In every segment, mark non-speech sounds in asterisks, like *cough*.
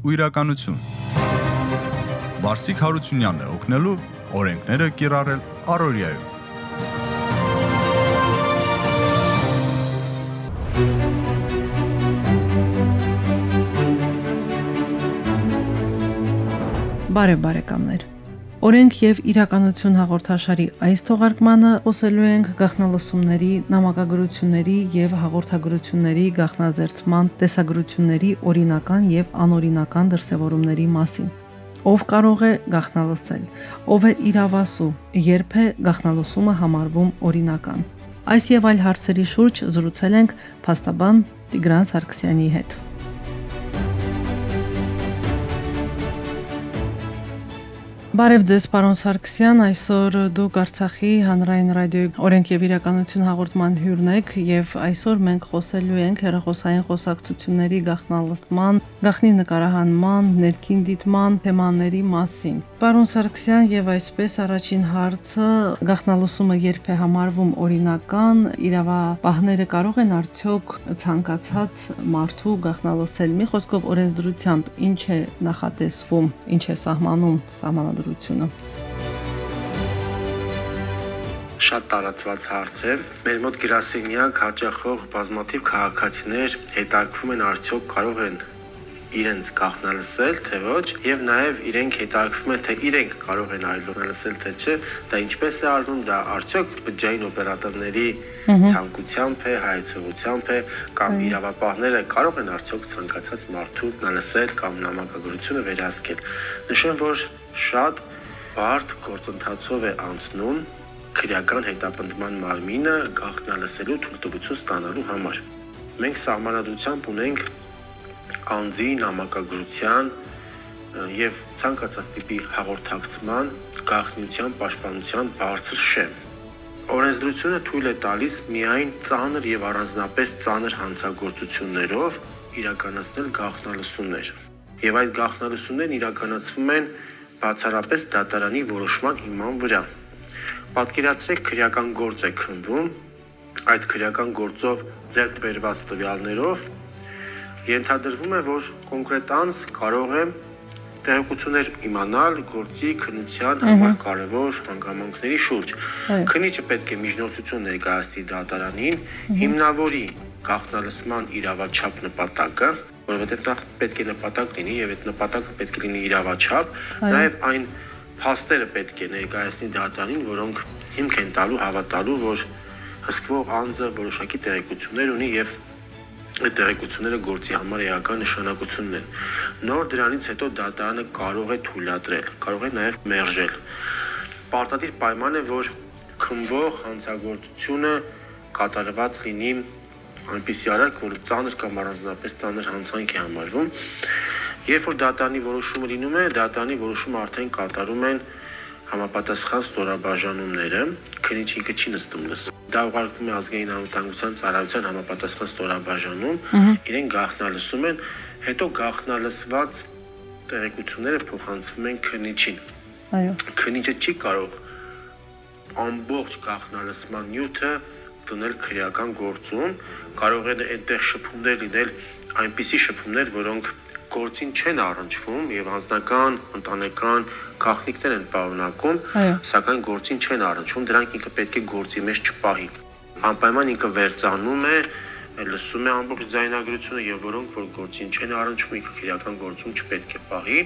ու իրականություն։ Վարսիկ Հարությունյանն է օգնելու օրենքները կիրառել Արորիայում։ Բարև բարեկամներ։ Օրենք եւ իրականություն հաղորդաշարի այս թողարկմանը խոսելու ենք գաղտնալսումների, նամակագրությունների եւ հաղորդագրությունների գաղտնազերծման տեսագրությունների օրինական եւ անօրինական դրսևորումների մասին։ Ով կարող է գաղտնալսել, ով է իրավասու, երբ է գաղտնալսումը համարվում օրինական։ Այս եւ այլ հարցերի շուրջ զրուցել ենք փաստաբան Տիգրան Սարգսյանի հետ։ Բարև ձեզ, պարոն Սարգսյան, այսօր դուք Արցախի հանրային ռադիոյի օրենք եւ իրականություն հաղորդման հյուրն եք եւ այսօր մենք խոսելու ենք հերախոսային խոսակցությունների գաղտնալսման, գաղտնի նկարահանման, ներքին դիտման թեմաների մասին։ Պարոն Սարգսյան, եւ այսպես առաջին հարցը գաղտնալսումը երբ է համարվում օրինական, իրավապահները կարող են արդյոք ցանկացած մարդու գաղտնալսել։ Մի խոսքով օրենսդրությամբ ինչ է նախատեսվում, ինչ է սահմանում սահմանադրությունը արտադրությունը։ Շատ տարածված հարց է։ Մեր մոտ գրասենյակ հաճախող բազմաթիվ քաղաքացիներ հետարկվում են արդյոք կարող են իրենց գաղտնալսել, թե ոչ, եւ նաեւ իրենք հետարկվում են, թե իրենք կարող են այլոնալսել, թե չէ, դա ինչպես է արվում, դա արդյոք բջջային օպերատորների ցանկությամբ է, հայցողությամբ է կամ իրավապահները կարող են արդյոք ցանկացած մարդու լսել կամ նամակագրությունը վերահսկել։ Նշեմ, որ շատ բարդ գործընթացով է անցնում քրեական հետապնդման մարմինը գաղտնալսելու թույլտվություն ստանալու համար։ Մենք սահմանադրությամբ ունենք անձի նամակագրության եւ ցանկացած տիպի հաղորդակցման գաղտնիության պաշտպանության բարձր շեմ։ Օրենսդրությունը թույլ է տալիս միայն ծանր եւ առանձնապես ծանր հանցագործություններով իրականացնել գաղտնալսումներ։ Եվ այդ գաղտնալսումներն իրականացվում են բացառապես դատարանի որոշման հիման վրա։ Պատկերացրեք քրեական գործ է քննվում, այդ քրեական գործով ձեռք բերված տվյալներով ենթադրվում է, որ կոնկրետ անձ կարող է տեղեկություններ իմանալ գործի քննության համար կարևոր հանգամանքների շուրջ։ Քննիչը պետք է միջնորդություն ներկայացնի դատարանին, հիմնավորի գաղտնալսման իրավաչափ նպատակը, որովհետև դա պետք է նպատակ լինի եւ այդ նպատակը պետք է լինի իրավաչափ, նաեւ այն փաստերը պետք է ներկայացնի դատարանին, որոնք հիմք են տալու հավատալու, որ հսկվող անձը որոշակի տեղեկություններ ունի եւ այդ տեղեկությունները գործի համար էական նշանակություն ունեն։ Նոր դրանից հետո դատարանը կարող է թույլատրել, կարող է նաև մերժել։ Պարտադիր պայման է, որ քնվող հանցագործությունը կատարված լինի այնպիսի արարք, որը ծանր կամ առանձնապես ծանր հանցանք է համարվում։ Երբ որ դատարանի որոշումը լինում է, դատարանի որոշումը արդեն կատարում են համապատասխան ստորաբաժանումները, քնիչ ինքը չի նստում լս։ Դա ուղարկվում է ազգային անվտանգության ծառայության համապատասխան ստորաբաժանում, իրեն գաղտնալսում են, հետո գաղտնալսված տեղեկությունները փոխանցվում են քնիչին։ Այո։ Քնիչը չի կարող ամբողջ գաղտնալսման նյութը դնել քրեական գործում, կարող են այնտեղ շփումներ լինել, այնպիսի շփումներ, որոնք գործին չեն առնչվում եւ անձնական, ընտանեկան գաղտնիքներ են պարունակում, սակայն գործին չեն առնչվում, դրանք ինքը պետք է գործի մեջ չպահի։ Անպայման ինքը վերցանում է լսում է ամբողջ ձայնագրությունը եւ որոնք որ գործին չեն առնչվում, ինքը քրեական գործում չպետք է պահի,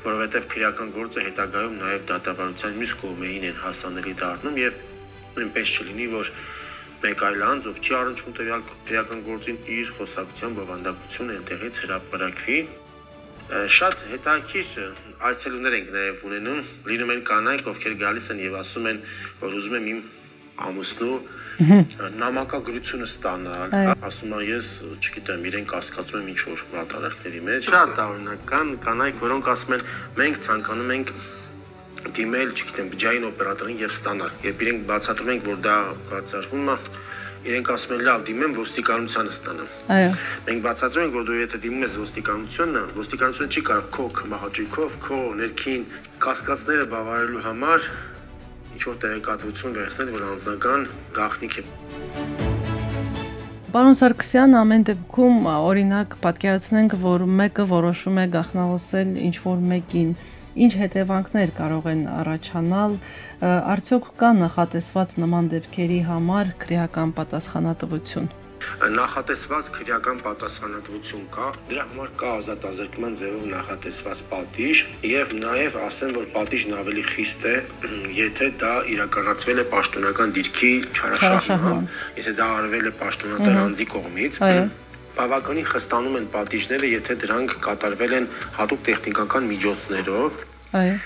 որովհետեւ քրեական գործը հետագայում նաեւ դատավարության մյուս կողմերին են հասանելի դառնում եւ նույնպես չլինի, որ մեկ այլ անձ, ով չի առնչվում տվյալ քրեական գործին, իր խոսակցության բովանդակությունը այնտեղից հրապարակվի։ Շատ հետաքրքիր այցելուներ ենք նաև ունենում, լինում են կանայք, ովքեր գալիս են եւ ասում են, որ ուզում եմ իմ ամուսնու նամակագրությունը ստանալ, ասում եմ ես, չգիտեմ, իրենք հասկացում եմ ինչ որ վատարակների մեջ։ Շատ օրինական կանայք, որոնք ասում են, մենք ցանկանում ենք դիմել, չգիտեմ, բջջային օպերատորին եւ ստանալ։ Երբ իրենք բացատրում են, որ դա կացարվում է, իրենք ասում են լավ դիմեմ ոստիկանությանը ստանամ։ Այո։ Մենք բացատրում ենք, որ դու եթե դիմում ես ոստիկանությունը, ոստիկանությունը չի կարող քո կմահաճույքով, քո ներքին կասկածները բավարարելու համար ինչ որ տեղեկատվություն վերցնել, որ անձնական գաղտնիք է։ Պարոն Սարգսյան, ամեն դեպքում օրինակ պատկերացնենք, որ մեկը որոշում է գախնավոսել ինչ որ մեկին, ինչ հետևանքներ կարող են առաջանալ, արդյոք կա նախատեսված նման դեպքերի համար քրեական պատասխանատվություն նախատեսված քրեական պատասխանատվություն կա, դրա համար կա ազատազրկման ձևով նախատեսված պատիժ եւ նաեւ ասեմ, որ պատիժն ավելի խիստ է, *clears throat* եթե դա իրականացվել է պաշտոնական դիրքի չարաշահմամբ, եթե դա արվել է պաշտոնատար անձի կողմից։ *clears throat* բավականին խստանում են պատիժները, եթե դրանք կատարվել են հատուկ տեխնիկական միջոցներով։ Այո։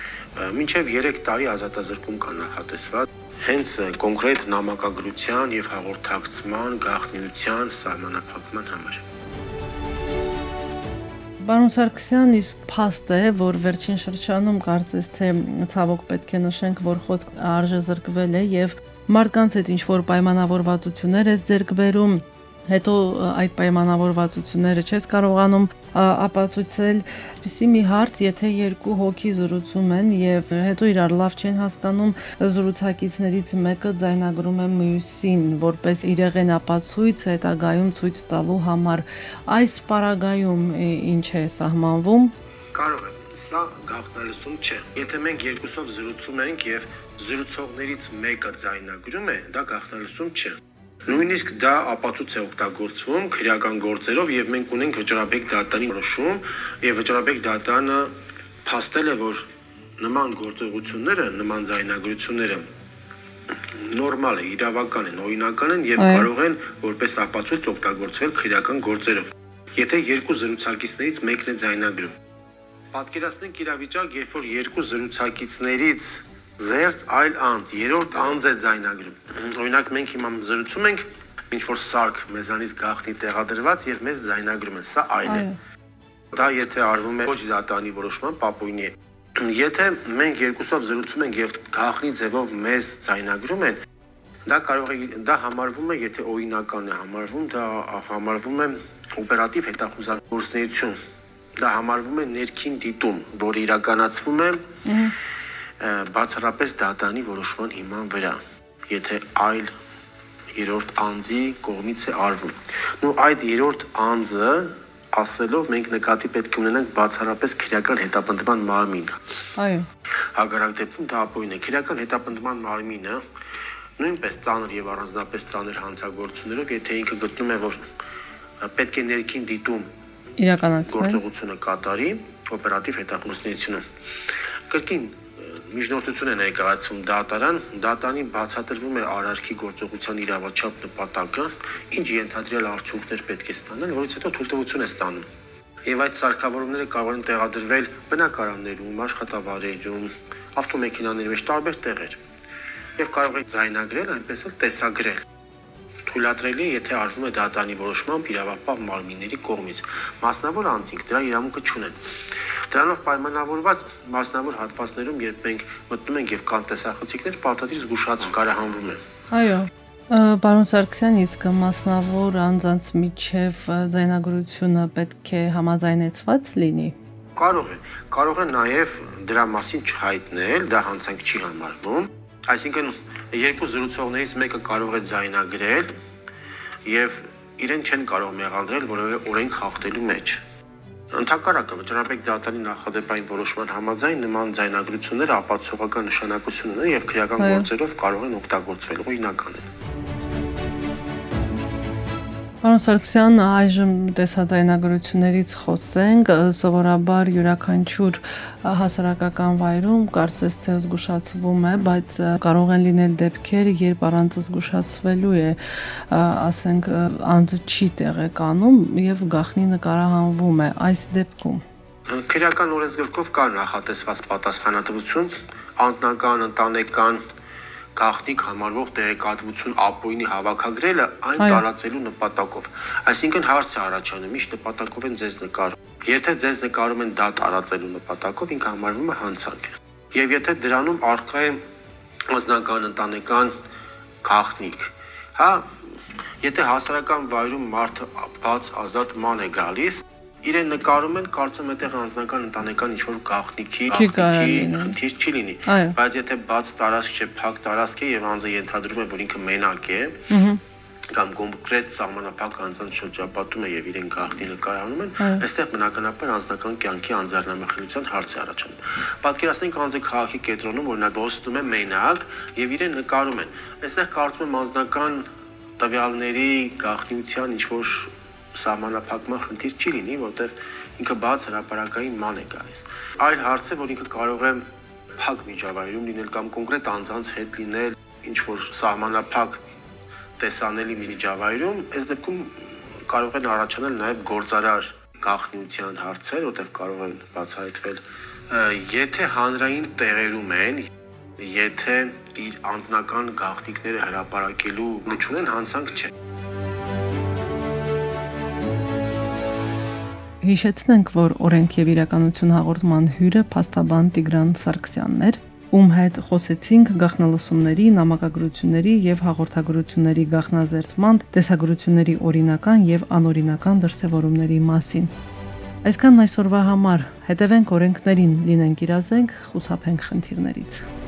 Մինչև 3 տարի ազատազրկում կա նախատեսված հենց կոնկրետ նամակագրության եւ հաղորդակցման, գաղտնիության սահմանափակման համար։ Պարոն Սարգսյան, իսկ փաստ է, որ վերջին շրջանում կարծես թե ցավոք պետք է նշենք, որ խոսք արժե զրկվել է եւ մարդկանց հետ ինչ որ պայմանավորվածություններ է ձեռք բերում հետո այդ պայմանավորվածությունները չես կարողանում ապացուցել, այսպեսի մի հարց, եթե երկու հոգի զրուցում են եւ հետո իրար լավ չեն հասկանում, զրուցակիցներից մեկը ձայնագրում է մյուսին, որպես իրեղեն ապացույց հետագայում ցույց տալու համար, այս պարագայում ինչ է սահմանվում։ Կարող է Սա գաղտնալսում չէ։ Եթե մենք երկուսով զրուցում ենք եւ զրուցողներից մեկը ձայնագրում է, դա գաղտնալսում չէ։ Նույնիսկ դա ապացույց է օգտագործվում քրեական գործերով եւ մենք ունենք վճռաբեկ դատարանի որոշում եւ վճռաբեկ դատարանը փաստել է, որ նման գործողությունները, նման զայնագրությունները նորմալ է, իրավական են, օրինական են եւ կարող են որպես ապացույց օգտագործվել քրեական գործերով։ Եթե երկու զրուցակիցներից մեկն է զայնագրում։ Պատկերացնենք իրավիճակ, երբ որ երկու զրուցակիցներից զերծ այլ անձ, երրորդ անձ է ձայնագրում։ Օրինակ մենք հիմա զրուցում ենք ինչ որ սարք մեզանից գախնի տեղադրված եւ մեզ ձայնագրում են, սա այլ է։ Դա եթե արվում է ոչ դատանի որոշման պապույնի է։ Եթե մենք երկուսով զրուցում ենք եւ գախնի ձևով մեզ ձայնագրում են, դա կարող է դա համարվում է, եթե օրինական է համարվում, դա համարվում է օպերատիվ հետախուզգործունեություն։ Դա համարվում է ներքին դիտում, որը իրականացվում է բացառապես դատանի որոշման հիման վրա, եթե այլ երրորդ անձի կողմից է արվում։ Նու այդ երրորդ անձը ասելով մենք նկատի պետք է ունենանք բացառապես քրեական հետապնդման մարմին։ Այո։ Հակառակ դեպքում դա ապօրին է։ Քրեական հետապնդման մարմինը նույնպես ծանր եւ առանձնապես ծանր հանցագործություններով, եթե ինքը գտնում է, որ պետք է ներքին դիտում իրականացնել գործողությունը կատարի օպերատիվ հետախուզությունը։ Կրկին միջնորդություն է ներկայացվում դատարան, դատարանի բացատրվում է արարքի գործողության իրավաչափ նպատակը, ինչ ենթադրյալ արդյունքներ պետք է ստանալ, որից հետո թույլտվություն է ստանում։ Եվ այդ սարքավորումները կարող են տեղադրվել բնակարաններում, աշխատավայրերում, ավտոմեքենաների մեջ տարբեր տեղեր։ Եվ կարող է ձայնագրել, այնպես էլ տեսագրել թույլատրելի, եթե արվում է դատարանի որոշմամբ իրավապահ մարմինների կողմից։ Մասնավոր անձինք դրա իրավունքը չունեն։ Դրանով պայմանավորված մասնավոր հատվածներում, երբ մենք մտնում ենք եւ կան տեսախցիկներ, պարտադիր զգուշացում կարահանվում է։ Այո։ Պարոն Սարգսյան, իսկ մասնավոր անձանց միջև ձայնագրությունը պետք է համաձայնեցված լինի։ Կարող է, կարող է նաև դրա մասին չհայտնել, դա հանցանք չի համարվում։ Այսինքն երկու զրուցողներից մեկը կարող է ձայնագրել եւ իրեն չեն կարող մեղադրել, որովհետեւ օրենք խախտելու մեջ։ Ընդհակառակը վճռաբեկ դատարանի նախադեպային որոշման համաձայն նման ձայնագրությունները ապացուցողական նշանակություն ունեն եւ քրեական գործերով կարող են օգտագործվել օրինական են։ Պարոն Սարգսյան, այժմ տեսաձայնագրություններից խոսենք, սովորաբար յուրաքանչյուր հասարակական վայրում կարծես թե զգուշացվում է, բայց կարող են լինել դեպքեր, երբ առանց զգուշացվելու է, ասենք, անձը չի տեղեկանում եւ գախնի նկարահանվում է այս դեպքում։ Քրեական օրենսգրքով կա նախատեսված պատասխանատվություն, անձնական, ընտանեկան, գաղտնիք համարվող տեղեկատվություն ապօրինի հավաքագրելը այն տարածելու նպատակով։ Այսինքն հարց է առաջանում, ի՞նչ նպատակով են ձեզ նկարում։ Եթե ձեզ նկարում են դա տարածելու նպատակով, ինքը համարվում է հանցանք։ Եվ եթե դրանում առկա է անձնական ընտանեկան գաղտնիք, հա, եթե հասարակական վայրում մարդը բաց ազատ ման է գալիս, իրեն նկարում են, կարծում այդտեղ անձնական ընտանեկան ինչ-որ գաղտնիքի, աղտնիքի խնդիր չի լինի։ Բայց եթե բաց տարածք չէ, փակ տարածք է եւ անձը ենթադրում է, որ ինքը մենակ է, կամ կոնկրետ սահմանափակ անձանց շրջապատում է եւ իրեն գաղտնի նկարահանում են, այստեղ բնականաբար անձնական կյանքի անձեռնամխելիության հարց է առաջանում։ Պատկերացնենք անձը քաղաքի կենտրոնում, օրինակ ոստում է մենակ եւ իրեն նկարում են։ Այստեղ կարծում եմ անձնական տվյալների գաղտնիության ինչ որ սահմանափակման խնդիր չի լինի, որտեղ ինքը բաց հրաապարակային ման է գալիս։ Այլ հարց է, որ ինքը կարող է փակ միջավայրում լինել կամ կոնկրետ անձանց հետ լինել ինչ որ սահմանափակ տեսանելի միջավայրում, այս դեպքում կարող են առաջանալ նաև գործարար գաղտնիության հարցեր, որտեղ կարող են բացահայտվել եթե հանրային տեղերում են, եթե իր անձնական գաղտնիքները հրապարակելու նշուն հանցանք չէ։ Հիշեցնենք, որ օրենք եւ իրականություն հաղորդման հյուրը փաստաբան Տիգրան Սարգսյանն էր, ում հետ խոսեցինք գաղտնալսումների, նամակագրությունների եւ հաղորդագրությունների գաղտնազերծման, տեսագրությունների օրինական եւ անօրինական դրսեւորումների մասին։ Այսքան այսօրվա համար։ Հետևենք օրենքներին, լինենք իրազենք, խուսափենք խնդիրներից։